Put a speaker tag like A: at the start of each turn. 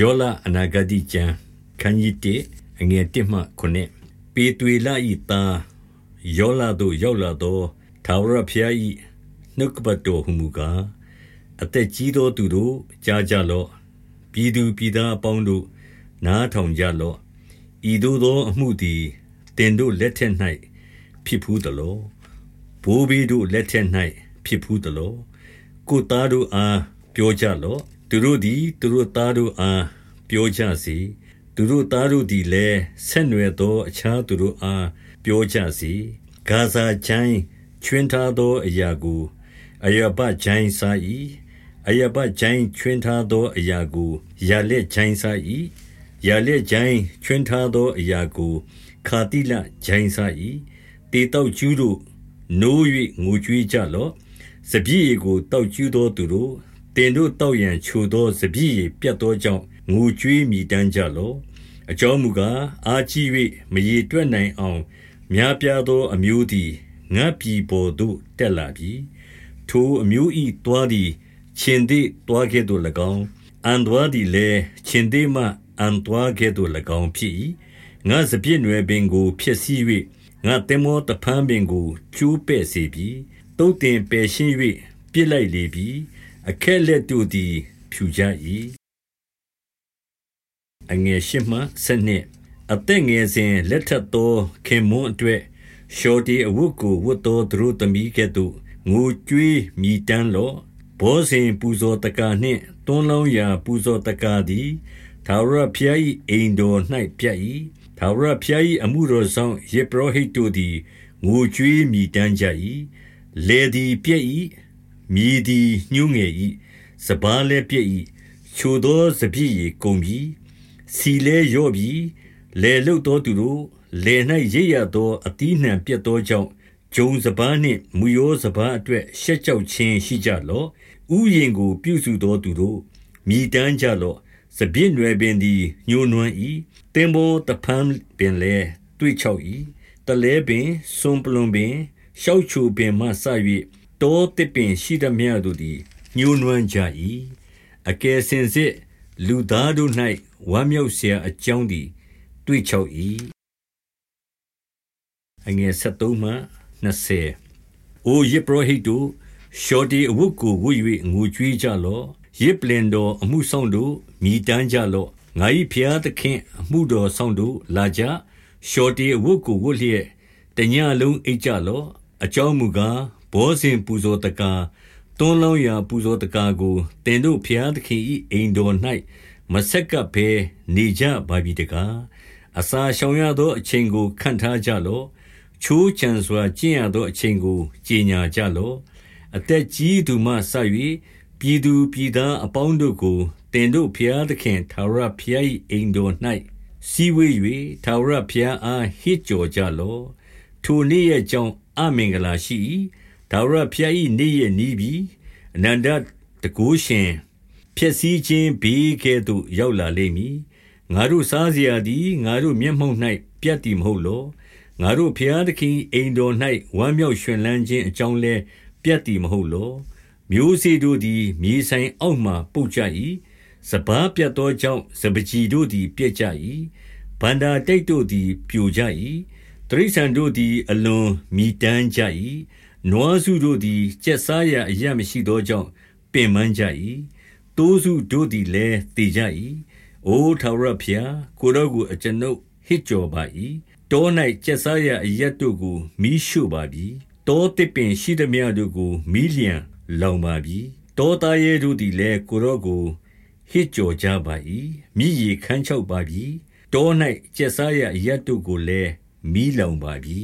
A: ယောလအနာဂတိကျမ်းခန်းကြီး1အငယ်1မှ9ပေသွေလဤသားယောလတို့ရောက်လာသောသာဝရဖျားဤနှုတ်ကပတ်တော်ဟုမူကားအသက်ကြီးသောသူတို့ကြားကြလော့ပြည်သူပြည်သားအပေါင်းတို့နားထောင်ကြလော့ဤသို့သောအမှုသည်တင်တို့လက်ထက်၌ဖြစ်ဘူးသလောဘိုးဘေးတို့လက်ထက်၌ဖြစ်ဘူးသလောကိုသားတို့အားပြောကြလော့ သူတို့သည် သူတို့သားတို့အား ပြောကြစေ သူတို့သားတို့သည်လည်း ဆက်နွယ်သော အခြားသူတို့အား ပြောကြစေ ဂါဇာချိုင်းချွင်းထားသောအရာကိုအယဘချိုင်းစား၏အယဘချိုင်းချွင်းထားသောအရာကိုရလက်ချိုင်းစား၏ရလက်ချိုင်းချွင်းထားသောအရာကို ခါတိလချိုင်းစား၏တေတောက်ကျူးတို့ နိုး၍ငိုကြွေးကြလော့ စပြည့်ကိုတောက်ကျူးသောသူတို့ တင်တို့တောက်ရန်ချိုသောစပြည့်ပြတ်သောကြောင့်ငိုကြွေးမိတမ်းကြလော့အကြောင်းမူကားအာကြီး၍မရေတွက်နိုင်အောင်များပြားသောအမျိုးသည်ငါပြည်ပေါ်သို့တက်လာပြီထိုအမျိုးဤတွားသည်ရှင်သည်တွားကဲ့သို့၎င်းအန်တွားသည်လည်းရှင်သည်မှအန်တွားကဲ့သို့၎င်းဖြစ်၏ငါစပြည့်နွယ်ပင်ကိုဖြစ်စည်း၍ငါတင်မောတဖန်ပင်ကိုကျိုးပဲ့စေပြီတုတ်တင်ပယ်ရှင်း၍ပြစ်လိုက်လေပြီ အခက်လက်တို့သည် ဖြူကြ၏အငယ်ရှိမှဆနှစ်အသက်ငယ်စဉ်လက်ထပ်သောခင်မွန်းအတွက်ရှောတီအဝတ်ကိုဝတ်သောသူတို့သမီးကဲ့သို့ငိုကြွေးမိတမ်းလော့ဘောဇင်ပူဇော်တကာနှင့်တွန်းလောင်းရာပူဇော်တကာသည်သာရဖျား၏အိမ်တော်၌ပြတ်၏သာရဖျား၏အမှုတော်ဆောင်ယေဘရဟိတ်တို့သည်ငိုကြွေးမိတမ်းကြ၏လေသည်ပြည့်၏ မြည်သည်ညှိုးငယ်၏စပားလည်းပြည့်၏ချိုသောစပြည့်၏ကုန်ပြီစီလဲရော့ပြီလေလုတ်သောသူတို့လေ၌ရိပ်ရသောအတီးနှံပြတ်သောကြောင့်ဂျုံစပားနှင့်မူယောစပားအတွက်ရှက်ကြောက်ခြင်းရှိကြလော့ဥယင်ကိုပြုစုသောသူတို့မိတမ်းကြလော့စပြည့်နွယ်ပင်သည်ညှိုးနွမ်း၏တင်ဘောတဖန်ပင်လဲတွေ့ချောက်၏တလဲပင်စွန်ပလွန်ပင်ရှောက်ချိုပင်မှဆ၍ တောတစ်ပင်ရှိသမျှတို့သည် ညှိုးနွမ်းကြ၏အကယ်စင်စစ် လူသားတို့၌ဝမ်းမြောက်စရာအကြောင်းသည် တွေ့ချောက်၏အငယ်73မှ20အိုယေဘရဟိတုရှောတီအဝတ်ကိုဝတ်၍ငိုကြွေးကြလော့ယေပလင်တော်အမှုဆောင်တို့မြည်တမ်းကြလော့ငါ၏ဖျားသခင်အမှုတော်ဆောင်တို့လာကြရှောတီအဝတ်ကိုဝတ်လျက်တညလုံးအိတ်ကြလော့အကြောင်းမူကား ဘောဇင်ပူဇော်တကာတွန်းလောင်းရာပူဇော်တကာကိုတင်တို့ဖျားသခင်၏အိမ်တော်၌မဆက်ကပ်ဘဲနေကြပါပြီတကားအစာရှောင်ရသောအချိန်ကိုခံထားကြလော့ချိုးချံစွာကျင့်ရသောအချိန်ကိုကြေညာကြလော့အသက်ကြီးသူမှဆ၍ပြည်သူပြည်သားအပေါင်းတို့ကိုတင်တို့ဖျားသခင်သာရဖျား၏အိမ်တော်၌စီဝေး၍သာရဖျားအားဟစ်ကြော်ကြလော့ထိုနေ့ရဲ့ကြောင့်အမင်္ဂလာရှိ၏ ဒါဝရဖျား၏နေ့ရဲ့နီးပြီအနန္တတကူရှင်ဖြစ်စည်းခြင်းဘေးကဲ့သို့ရောက်လာလိမ့်မည်ငါတို့စားစရာသည်ငါတို့မျက်မှောက်၌ပြတ်တည်မဟုတ်လောငါတို့ဖျားသခင်အိမ်တော်၌ဝမ်းမြောက်ရွှင်လန်းခြင်းအကြောင်းလဲပြတ်တည်မဟုတ်လောမျိုးစေ့တို့သည်မြေဆိုင်အောက်မှပုတ်ကြ၏စပားပြတ်သောကြောင့်စပကြီးတို့သည်ပြက်ကြ၏ဗန္ဒာတိတ်တို့သည်ပြိုကြ၏တရိษံတို့သည်အလွန်မိတမ်းကြ၏ နွားစုတို့သည်ကျက်စားရာအရမရှိသောကြောင့်ပင်ပန်းကြ၏တိုးစုတို့သည်လည်းတည်ကြ၏အိုထာဝရဖျားကိုတော်ကိုအကျွန်ုပ်ဟစ်ကြော်ပါ၏တော၌ကျက်စားရာအရက်တို့ကိုမီးရှို့ပါပြီတောတစ်ပင်ရှိသည်များတို့ကိုမီးလျံလောင်ပါပြီတောသားရဲတို့သည်လည်းကိုတော်ကိုဟစ်ကြော်ကြပါ၏မြည်ရီခန်းချောက်ပါပြီတော၌ကျက်စားရာအရက်တို့ကိုလည်းမီးလောင်ပါပြီ